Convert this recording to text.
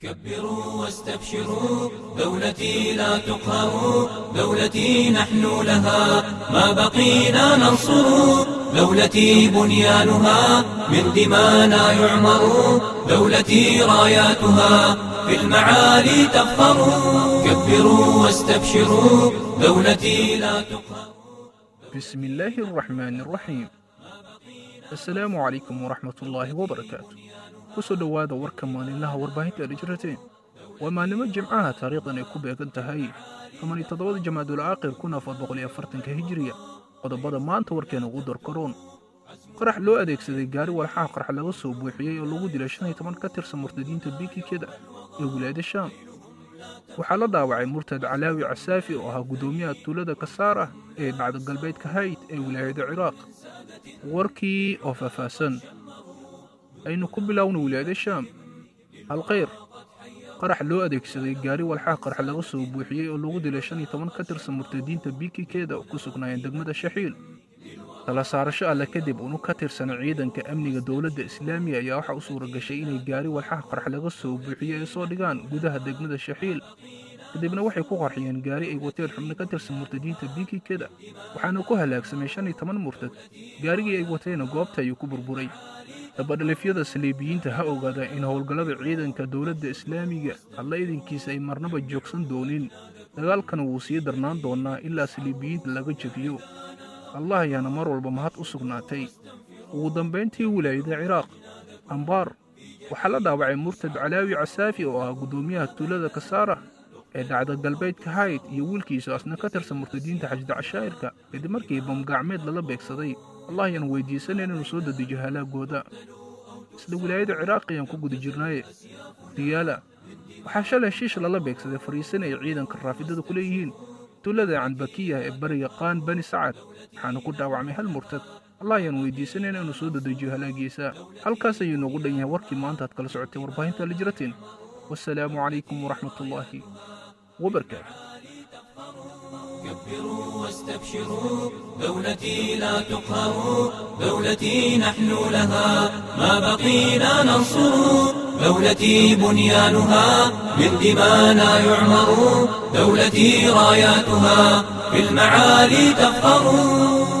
كبروا واستبشروا دولتي لا تقهر دولتي نحن لها ما بقينا ننصر. دولتي بنيانها من دمانا يعمر. دولتي راياتها في المعالي تفخر. كبروا واستبشروا دولتي لا تقهر. بسم الله الرحمن الرحيم. asalaamu calaykum waraxmatullaahi wabarakaatu ku soo dhowaada warka maalinlaha warbaahinta dhijrateen waa maalnimo jimcaha taariikhdan ay ku beegan tahay. Toban iyo toddobada jamaadul aakhir kun afar boqol iyo afartanka hijiriya qodobada maanta warkeena ugu darkaroon qarax loo adeegsaday gaari walxaha qarx laga soo buuxiyey oo lagu dilay shan iyo toban ka tirsan murtadiinta bikikeda ee wilaayada shaam. Waxaa la dhaawacay murtad calaawi casaafi oo ahaa guddoomiyaha tuulada kasaar ah ee dhacda galbeedka hayd ee wilaayada ciraaq. Warkii oo faahfaahsan aynu ku biloawna wilaayada shaam. Halkhayr qarax loo adeegsaday gaari walxaha qarx laga soo buuxiyey oo lagu dilay shan iyo toban ka tirsan murtadiinta bikikeeda oo ku sugnaayeen degmada shaxiil. Tala saarasho alle kadib unu ka tirsan ciidanka amniga dowladda islaamiga ayaa waxaa u suura gashay inay gaari walxaha qarx laga soo buuxiyey ay soo dhigaan gudaha degmada shaxiil. Kadibna waxay ku qarxiyeen gaari ay wateen xubno ka tirsan murtadiinta bikikeda waxaana ku halaagsamay shan iyo toban murtad. Gaarigii ay wateenna goobta ayuu ku burburay dabadhalifyada saliibiyiinta ha ogaada in howlgallada ciidanka dowladda islaamiga alla idinkiisa ay marnaba joogsan doonin. Dagaalkana wuu sii darnaan doonaa ilaa saliibiyiinta laga jebiyo. Allah ayaana mar walba mahad u sugnaatay. Ugu dambayntii wilaayada ciraaq ambaar waxaa la dhaawacay murtad calaawi casaafi oo ahaa guddoomiyaha tuulada kasaara ee dhacda galbeedka hayd iyo wiilkiisa asna ka tirsan murtadiinta xajda cashaa'irka kadib markii bamgacmeed lala beegsaday الله ينويدي يعني سنين نصود الدجهالة قودا سد ولاية عراقية يعني نكو قد جرناي ديالا. وحاشا لهشيش لالا بيكس ذا فريسين يعيدا كرافيدة كليهين تولا ذا عن بكية إبار يقان بني سعد. حانو قد وعمي هالمرتد الله يعني ينوي دي سنين نصود الدجهالة قيسا هل كاسا ينو قد ينها وركي ما انتهت كلا سعودتي ورباهن والسلام عليكم ورحمة الله وبركاته. كبروا واستبشروا دولتي لا تقهر دولتي نحن لها ما بقينا ننصر. دولتي بنيانها من دمانا يعمر. دولتي راياتها في المعالي تفخر.